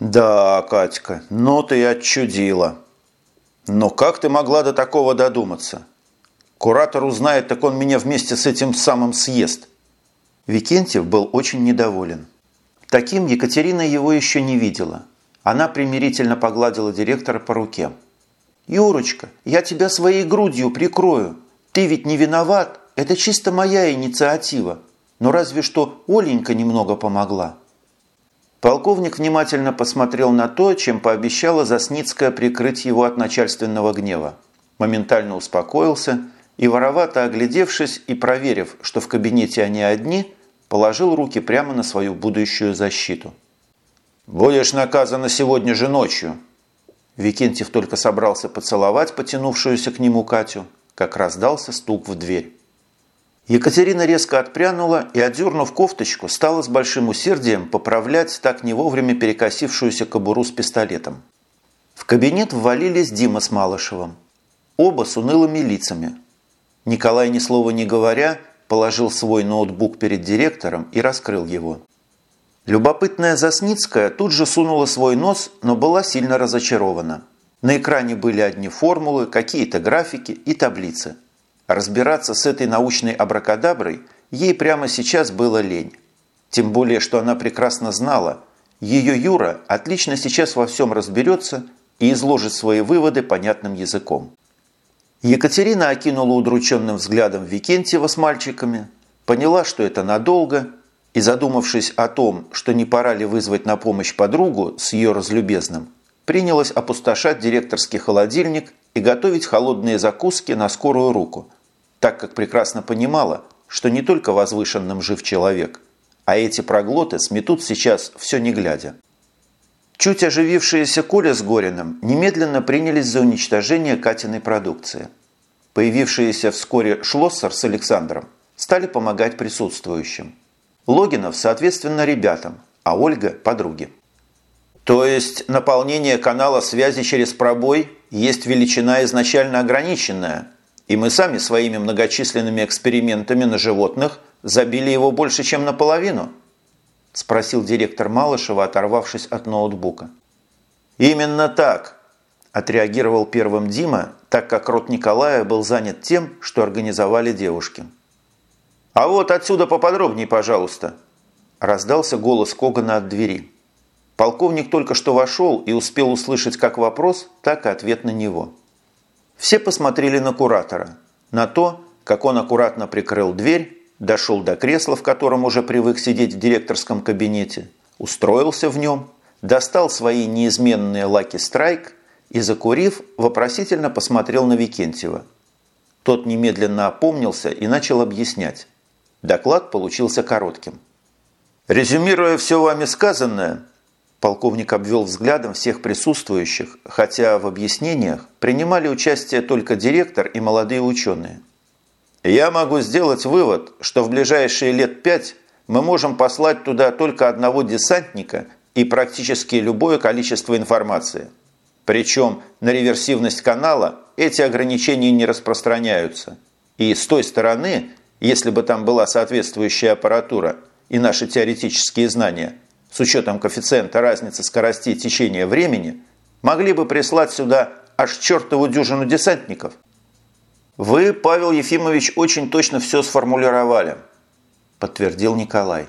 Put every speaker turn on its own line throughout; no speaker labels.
«Да, Катька, ну ты отчудила. Но как ты могла до такого додуматься? Куратор узнает, так он меня вместе с этим самым съест». Викентьев был очень недоволен. Таким Екатерина его еще не видела. Она примирительно погладила директора по руке. «Юрочка, я тебя своей грудью прикрою. Ты ведь не виноват. Это чисто моя инициатива. Но разве что Оленька немного помогла». Полковник внимательно посмотрел на то, чем пообещала Засницкая прикрыть его от начальственного гнева. Моментально успокоился и, воровато оглядевшись и проверив, что в кабинете они одни, положил руки прямо на свою будущую защиту. «Будешь наказана сегодня же ночью!» Викентьев только собрался поцеловать потянувшуюся к нему Катю, как раздался стук в дверь. Екатерина резко отпрянула и, отдернув кофточку, стала с большим усердием поправлять так не вовремя перекосившуюся кобуру с пистолетом. В кабинет ввалились Дима с Малышевым. Оба с унылыми лицами. Николай, ни слова не говоря, положил свой ноутбук перед директором и раскрыл его. Любопытная Засницкая тут же сунула свой нос, но была сильно разочарована. На экране были одни формулы, какие-то графики и таблицы – Разбираться с этой научной абракадаброй ей прямо сейчас было лень. Тем более, что она прекрасно знала, ее Юра отлично сейчас во всем разберется и изложит свои выводы понятным языком. Екатерина окинула удрученным взглядом Викентьева с мальчиками, поняла, что это надолго, и, задумавшись о том, что не пора ли вызвать на помощь подругу с ее разлюбезным, принялась опустошать директорский холодильник и готовить холодные закуски на скорую руку – так как прекрасно понимала, что не только возвышенным жив человек, а эти проглоты сметут сейчас все не глядя. Чуть оживившиеся Коля с Гориным немедленно принялись за уничтожение Катиной продукции. Появившиеся вскоре Шлоссер с Александром стали помогать присутствующим. Логинов, соответственно, ребятам, а Ольга – подруге. То есть наполнение канала связи через пробой есть величина изначально ограниченная – и мы сами своими многочисленными экспериментами на животных забили его больше, чем наполовину?» – спросил директор Малышева, оторвавшись от ноутбука. «Именно так», – отреагировал первым Дима, так как рот Николая был занят тем, что организовали девушки. «А вот отсюда поподробнее, пожалуйста», – раздался голос Когана от двери. Полковник только что вошел и успел услышать как вопрос, так и ответ на него. Все посмотрели на куратора, на то, как он аккуратно прикрыл дверь, дошел до кресла, в котором уже привык сидеть в директорском кабинете, устроился в нем, достал свои неизменные лаки страйк и, закурив, вопросительно посмотрел на Викентьева. Тот немедленно опомнился и начал объяснять. Доклад получился коротким. Резюмируя все вами сказанное, Полковник обвел взглядом всех присутствующих, хотя в объяснениях принимали участие только директор и молодые ученые. Я могу сделать вывод, что в ближайшие лет пять мы можем послать туда только одного десантника и практически любое количество информации. Причем на реверсивность канала эти ограничения не распространяются. И с той стороны, если бы там была соответствующая аппаратура и наши теоретические знания – с учетом коэффициента разницы скоростей течения времени, могли бы прислать сюда аж чертову дюжину десантников. Вы, Павел Ефимович, очень точно все сформулировали, подтвердил Николай.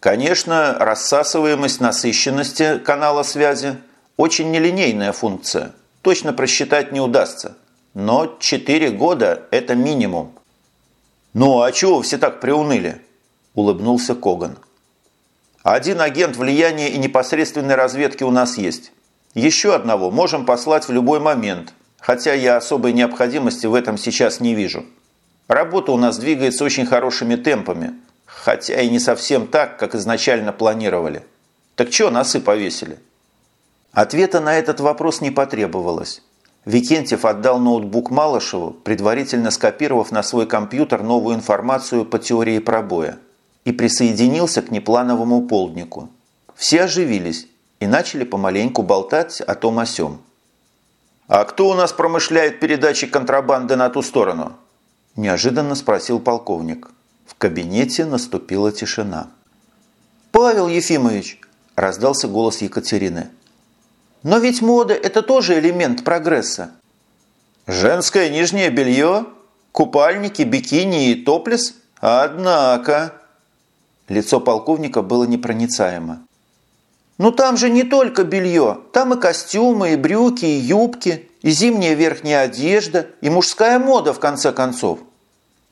Конечно, рассасываемость насыщенности канала связи очень нелинейная функция, точно просчитать не удастся. Но 4 года – это минимум. «Ну, а чего все так приуныли?» – улыбнулся Коган. Один агент влияния и непосредственной разведки у нас есть. Еще одного можем послать в любой момент, хотя я особой необходимости в этом сейчас не вижу. Работа у нас двигается очень хорошими темпами, хотя и не совсем так, как изначально планировали. Так что носы повесили? Ответа на этот вопрос не потребовалось. Викентьев отдал ноутбук Малышеву, предварительно скопировав на свой компьютер новую информацию по теории пробоя и присоединился к неплановому полднику. Все оживились и начали помаленьку болтать о том о сём. «А кто у нас промышляет передачей контрабанды на ту сторону?» – неожиданно спросил полковник. В кабинете наступила тишина. «Павел Ефимович, – раздался голос Екатерины. «Но ведь мода – это тоже элемент прогресса». «Женское нижнее белье? Купальники, бикини и топлес? Однако...» Лицо полковника было непроницаемо. «Ну там же не только белье, там и костюмы, и брюки, и юбки, и зимняя верхняя одежда, и мужская мода, в конце концов».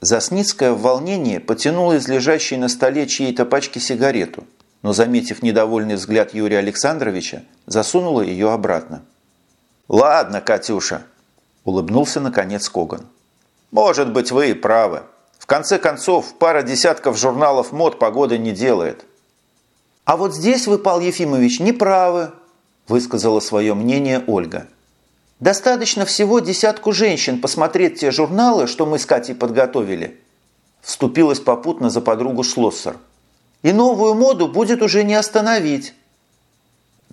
Засницкая в волнении потянула из лежащей на столе чьей-то пачки сигарету, но, заметив недовольный взгляд Юрия Александровича, засунула ее обратно. «Ладно, Катюша», – улыбнулся наконец Коган. «Может быть, вы и правы. В конце концов, пара десятков журналов мод погоды не делает».
«А вот здесь вы, Павел Ефимович, не правы», – высказала свое мнение Ольга. Достаточно всего десятку женщин посмотреть те журналы, что мы с Катей подготовили. Вступилась попутно за подругу Шлоссер. И новую моду будет уже не остановить.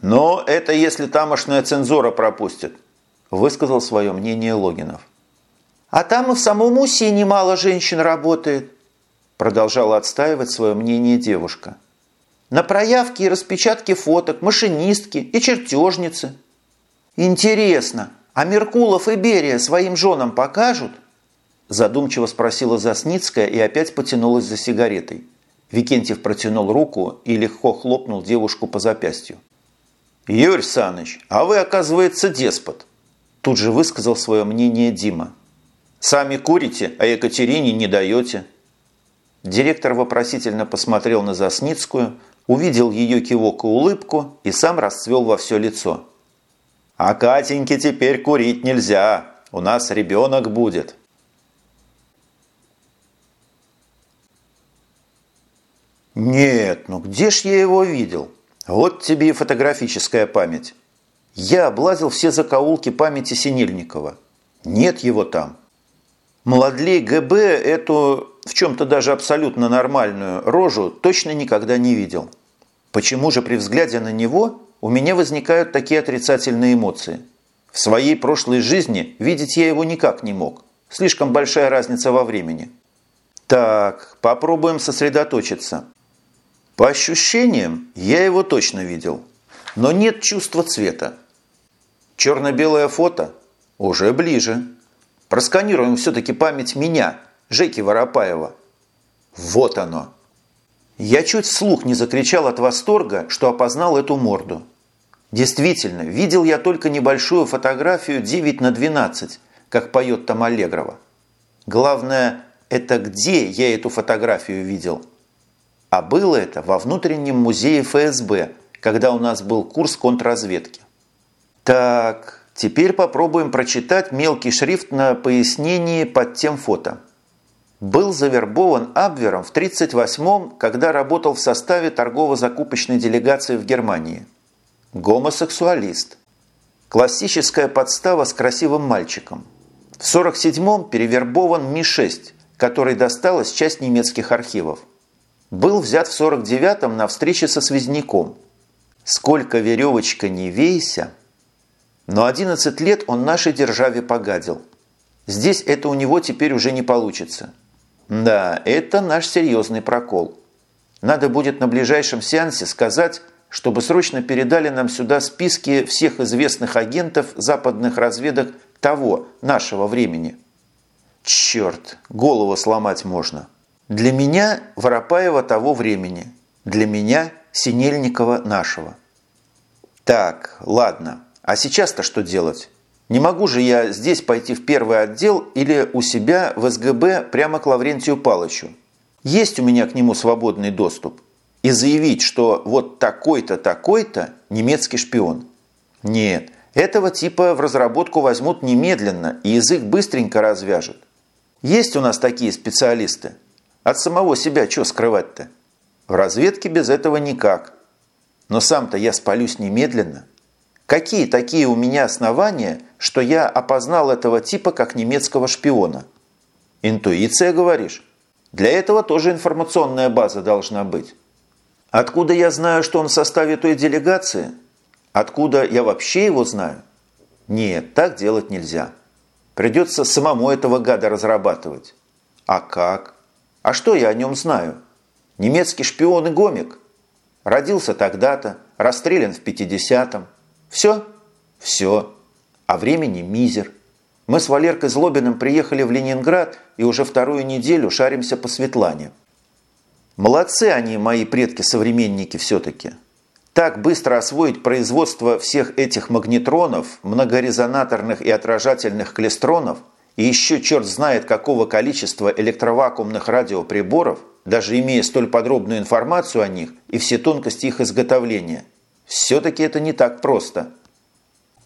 Но это если тамошная цензура пропустит, высказал свое мнение Логинов.
А там и в самом УСИ немало женщин работает, продолжала отстаивать свое мнение девушка. На проявке и распечатке фоток машинистки и чертежницы. Интересно, а Меркулов и Берия своим женам покажут?» Задумчиво спросила Засницкая и опять потянулась за сигаретой. Викентьев протянул руку и легко хлопнул девушку по запястью.
«Юрий Саныч, а вы, оказывается, деспот!» Тут же высказал свое мнение Дима. «Сами курите, а Екатерине не даете». Директор вопросительно посмотрел на Засницкую, увидел ее кивок и улыбку и сам расцвел во все лицо – а Катеньке теперь курить нельзя. У нас ребенок будет. Нет, ну где ж я его видел? Вот тебе и фотографическая память. Я облазил все закоулки памяти Синельникова. Нет его там. Младлей ГБ эту, в чем-то даже абсолютно нормальную рожу точно никогда не видел. Почему же при взгляде на него у меня возникают такие отрицательные эмоции. В своей прошлой жизни видеть я его никак не мог. Слишком большая разница во времени. Так, попробуем сосредоточиться. По ощущениям, я его точно видел. Но нет чувства цвета. Черно-белое фото уже ближе. Просканируем все-таки память меня, Жеки Воропаева. Вот оно. Я чуть вслух не закричал от восторга, что опознал эту морду. Действительно, видел я только небольшую фотографию 9 на 12, как поет там Аллегрова. Главное, это где я эту фотографию видел. А было это во внутреннем музее ФСБ, когда у нас был курс контрразведки. Так, теперь попробуем прочитать мелкий шрифт на пояснении под тем фото. Был завербован Абвером в 1938-м, когда работал в составе торгово-закупочной делегации в Германии. Гомосексуалист. Классическая подстава с красивым мальчиком. В 1947-м перевербован Ми-6, который досталась часть немецких архивов. Был взят в 49-м на встрече со связняком. Сколько веревочка не вейся, но 11 лет он нашей державе погадил. Здесь это у него теперь уже не получится. Да, это наш серьезный прокол. Надо будет на ближайшем сеансе сказать, чтобы срочно передали нам сюда списки всех известных агентов западных разведок того, нашего времени. Черт, голову сломать можно. Для меня Воропаева того времени. Для меня Синельникова нашего. Так, ладно. А сейчас-то что делать? Не могу же я здесь пойти в первый отдел или у себя в СГБ прямо к Лаврентию Палычу. Есть у меня к нему свободный доступ. И заявить, что вот такой-то, такой-то немецкий шпион. Нет, этого типа в разработку возьмут немедленно и язык быстренько развяжут. Есть у нас такие специалисты. От самого себя что скрывать-то? В разведке без этого никак. Но сам-то я спалюсь немедленно – Какие такие у меня основания, что я опознал этого типа как немецкого шпиона? Интуиция, говоришь? Для этого тоже информационная база должна быть. Откуда я знаю, что он в составе той делегации? Откуда я вообще его знаю? Нет, так делать нельзя. Придется самому этого гада разрабатывать. А как? А что я о нем знаю? Немецкий шпион и гомик? Родился тогда-то, расстрелян в 50-м. Все? Все. А времени мизер. Мы с Валеркой Злобиным приехали в Ленинград и уже вторую неделю шаримся по Светлане. Молодцы они, мои предки-современники все-таки. Так быстро освоить производство всех этих магнетронов, многорезонаторных и отражательных клестронов и еще черт знает какого количества электровакуумных радиоприборов, даже имея столь подробную информацию о них и все тонкости их изготовления, все-таки это не так просто.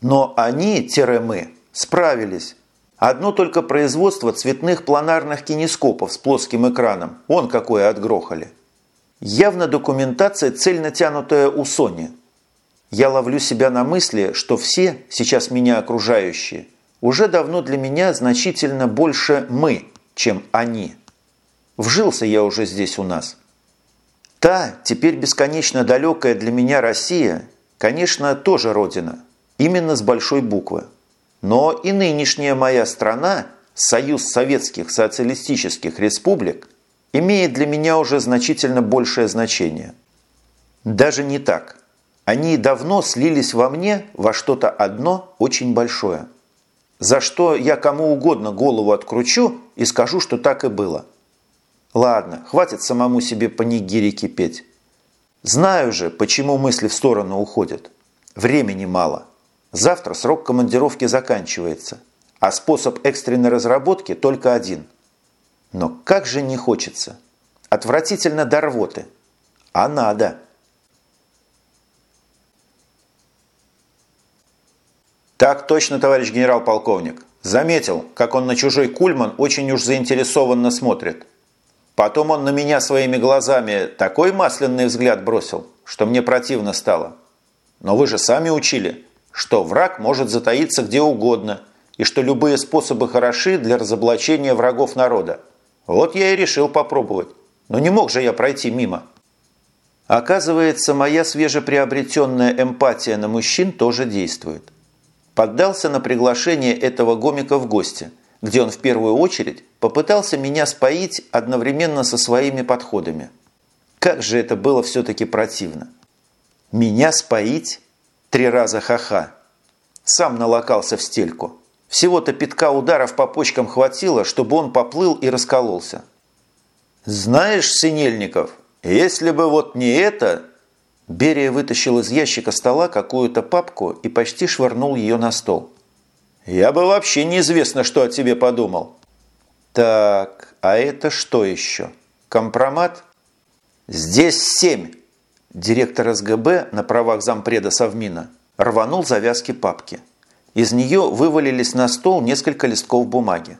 Но они-мы справились. Одно только производство цветных планарных кинескопов с плоским экраном, он какое отгрохали. Явно документация цельно тянутая у Сони. Я ловлю себя на мысли, что все, сейчас меня окружающие, уже давно для меня значительно больше «мы», чем «они». Вжился я уже здесь у нас. Та, теперь бесконечно далекая для меня Россия, конечно, тоже родина, именно с большой буквы. Но и нынешняя моя страна, Союз Советских Социалистических Республик, имеет для меня уже значительно большее значение. Даже не так. Они давно слились во мне во что-то одно очень большое. За что я кому угодно голову откручу и скажу, что так и было. Ладно, хватит самому себе панигирики петь. Знаю же, почему мысли в сторону уходят. Времени мало. Завтра срок командировки заканчивается, а способ экстренной разработки только один. Но как же не хочется. Отвратительно до рвоты. А надо. Так точно, товарищ генерал-полковник. Заметил, как он на чужой кульман очень уж заинтересованно смотрит. Потом он на меня своими глазами такой масляный взгляд бросил, что мне противно стало. Но вы же сами учили, что враг может затаиться где угодно и что любые способы хороши для разоблачения врагов народа. Вот я и решил попробовать. Но не мог же я пройти мимо. Оказывается, моя свежеприобретенная эмпатия на мужчин тоже действует. Поддался на приглашение этого гомика в гости, где он в первую очередь попытался меня споить одновременно со своими подходами. Как же это было все-таки противно. Меня споить? Три раза ха-ха. Сам налокался в стельку. Всего-то пятка ударов по почкам хватило, чтобы он поплыл и раскололся. «Знаешь, Синельников, если бы вот не это...» Берия вытащил из ящика стола какую-то папку и почти швырнул ее на стол. «Я бы вообще неизвестно, что о тебе подумал». «Так, а это что еще? Компромат?» «Здесь семь!» Директор СГБ на правах зампреда Совмина рванул завязки папки. Из нее вывалились на стол несколько листков бумаги.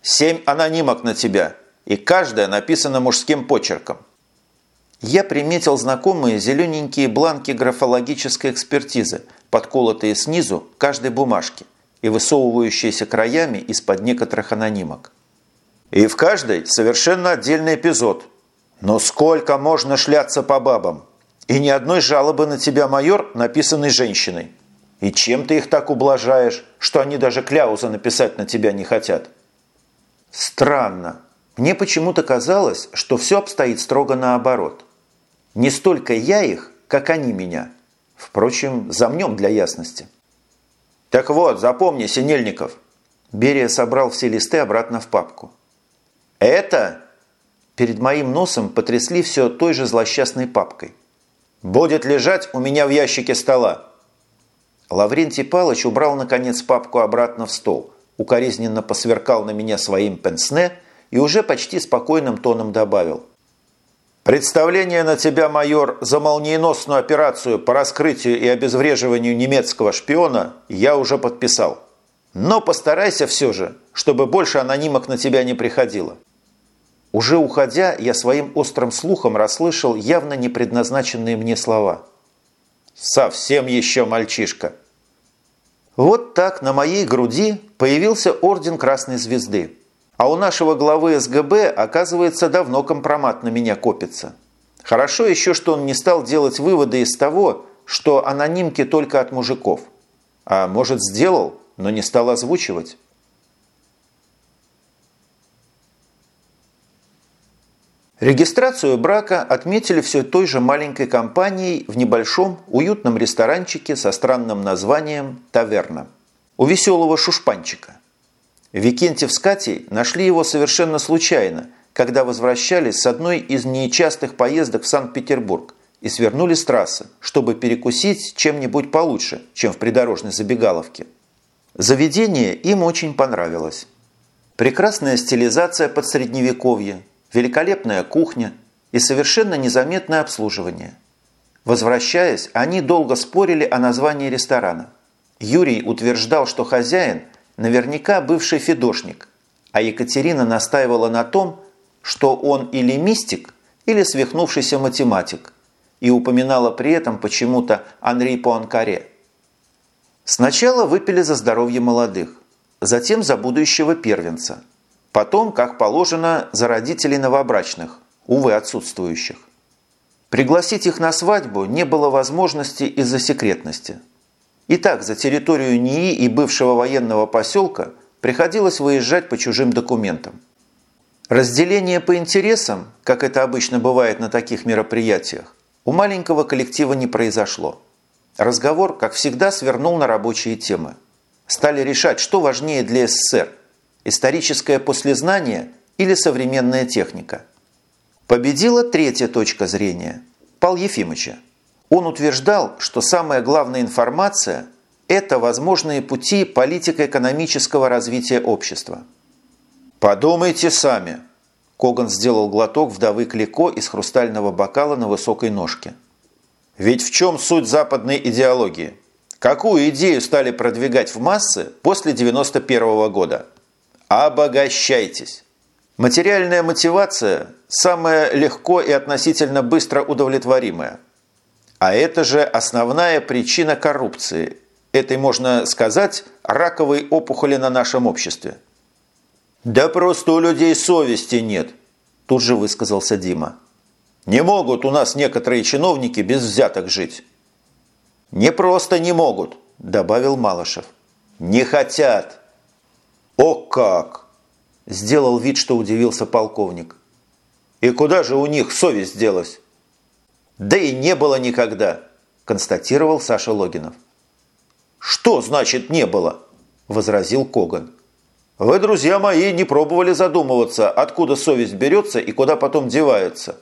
«Семь анонимок на тебя, и каждая написана мужским почерком». Я приметил знакомые зелененькие бланки графологической экспертизы, подколотые снизу каждой бумажки и высовывающиеся краями из-под некоторых анонимок. И в каждой совершенно отдельный эпизод – но сколько можно шляться по бабам? И ни одной жалобы на тебя, майор, написанной женщиной. И чем ты их так ублажаешь, что они даже кляуза написать на тебя не хотят? Странно. Мне почему-то казалось, что все обстоит строго наоборот. Не столько я их, как они меня. Впрочем, замнем для ясности. Так вот, запомни, Синельников. Берия собрал все листы обратно в папку. Это Перед моим носом потрясли все той же злосчастной папкой. «Будет лежать у меня в ящике стола». Лаврентий Палыч убрал, наконец, папку обратно в стол, укоризненно посверкал на меня своим пенсне и уже почти спокойным тоном добавил. «Представление на тебя, майор, за молниеносную операцию по раскрытию и обезвреживанию немецкого шпиона я уже подписал. Но постарайся все же, чтобы больше анонимок на тебя не приходило». Уже уходя, я своим острым слухом расслышал явно не предназначенные мне слова. «Совсем еще мальчишка!» Вот так на моей груди появился орден Красной Звезды. А у нашего главы СГБ, оказывается, давно компромат на меня копится. Хорошо еще, что он не стал делать выводы из того, что анонимки только от мужиков. А может, сделал, но не стал озвучивать.
Регистрацию брака отметили все той же маленькой компанией в небольшом уютном ресторанчике со странным названием «Таверна» у веселого шушпанчика. Викентьев с Катей нашли его совершенно случайно, когда возвращались с одной из нечастых поездок в Санкт-Петербург и свернули с трассы, чтобы перекусить чем-нибудь получше, чем в придорожной забегаловке. Заведение им очень понравилось. Прекрасная стилизация под средневековье, великолепная кухня и совершенно незаметное обслуживание. Возвращаясь, они долго спорили о названии ресторана. Юрий утверждал, что хозяин наверняка бывший фидошник, а Екатерина настаивала на том, что он или мистик, или свихнувшийся математик, и упоминала при этом почему-то Анри Пуанкаре. Сначала выпили за здоровье молодых, затем за будущего первенца – Потом, как положено, за родителей новобрачных, увы, отсутствующих. Пригласить их на свадьбу не было возможности из-за секретности. Итак, за территорию НИИ и бывшего военного поселка приходилось выезжать по чужим документам. Разделение по интересам, как это обычно бывает на таких мероприятиях, у маленького коллектива не произошло. Разговор, как всегда, свернул на рабочие темы. Стали решать, что важнее для СССР – историческое послезнание или современная техника. Победила третья точка зрения – Пал Ефимовича. Он утверждал, что самая главная информация – это возможные пути политико-экономического развития общества. «Подумайте сами», – Коган сделал глоток вдовы Клико из хрустального бокала на высокой ножке. «Ведь в чем суть западной идеологии? Какую идею стали продвигать в массы после 91 -го года?» Обогащайтесь. Материальная мотивация – самая легко и относительно быстро удовлетворимая. А это же основная причина коррупции. Этой, можно сказать, раковой опухоли на нашем обществе. «Да просто у людей совести нет», – тут же высказался Дима. «Не могут у нас некоторые чиновники без взяток жить». «Не просто не могут», – добавил Малышев. «Не хотят». «О как!» – сделал вид, что удивился полковник. «И куда же у них совесть делась?» «Да и не было никогда», – констатировал Саша Логинов. «Что значит «не было»?» – возразил Коган. «Вы, друзья мои, не пробовали задумываться, откуда совесть берется и куда потом девается?»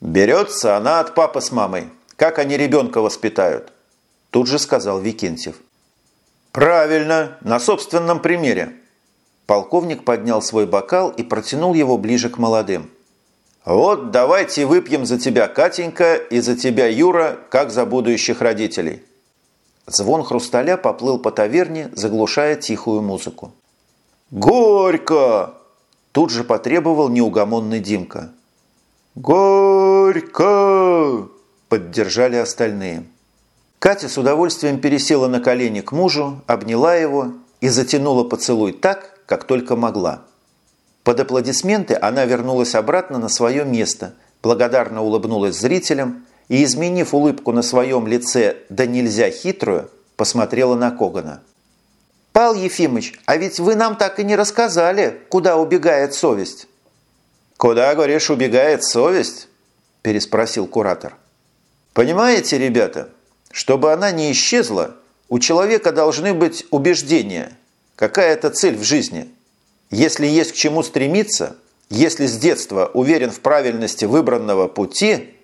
«Берется она от папы с мамой. Как они ребенка воспитают?» Тут же сказал Викентьев. «Правильно, на собственном примере». Полковник поднял свой бокал и протянул его ближе к молодым. «Вот давайте выпьем за тебя, Катенька, и за тебя, Юра, как за будущих родителей». Звон хрусталя поплыл по таверне, заглушая тихую музыку. «Горько!» Тут же потребовал неугомонный Димка. «Горько!» Поддержали остальные. Катя с удовольствием пересела на колени к мужу, обняла его и затянула поцелуй так, как только могла. Под аплодисменты она вернулась обратно на свое место, благодарно улыбнулась зрителям и, изменив улыбку на своем лице «да нельзя хитрую», посмотрела на Когана. «Пал Ефимыч, а ведь вы нам так и не рассказали, куда убегает совесть». «Куда, говоришь, убегает совесть?» – переспросил куратор. «Понимаете, ребята, чтобы она не исчезла, у человека должны быть убеждения, какая-то цель в жизни. Если есть к чему стремиться, если с детства уверен в правильности выбранного пути,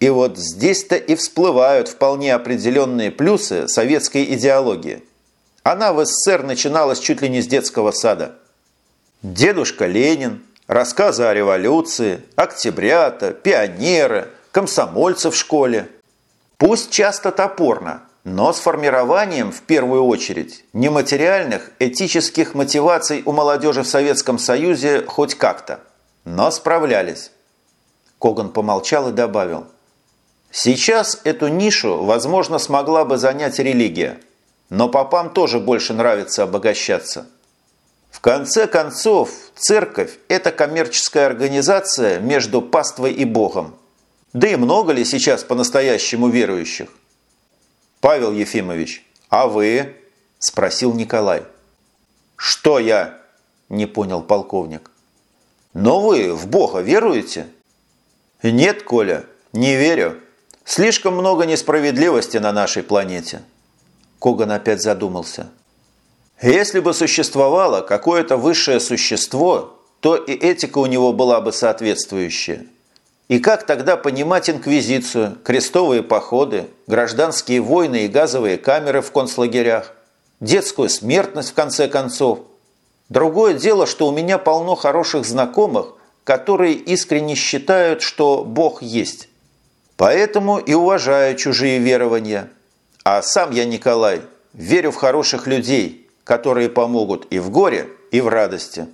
и вот здесь-то и всплывают вполне определенные плюсы советской идеологии. Она в СССР начиналась чуть ли не с детского сада. Дедушка Ленин, рассказы о революции, октябрята, пионеры, комсомольцы в школе – Пусть часто топорно, но с формированием, в первую очередь, нематериальных этических мотиваций у молодежи в Советском Союзе хоть как-то. Но справлялись. Коган помолчал и добавил. Сейчас эту нишу, возможно, смогла бы занять религия. Но попам тоже больше нравится обогащаться. В конце концов, церковь – это коммерческая организация между паствой и Богом. Да и много ли сейчас по-настоящему верующих? Павел Ефимович, а вы? Спросил Николай. Что я? Не понял полковник. Но вы в Бога веруете?
Нет, Коля, не верю. Слишком много несправедливости на нашей планете. Коган опять задумался. Если бы существовало какое-то высшее существо, то и этика у него была бы соответствующая. И как тогда понимать инквизицию, крестовые походы, гражданские войны и газовые камеры в концлагерях, детскую смертность в конце концов? Другое дело, что у меня полно хороших знакомых, которые искренне считают, что Бог есть. Поэтому и уважаю чужие верования. А сам я, Николай, верю в хороших людей, которые помогут и в горе, и в радости.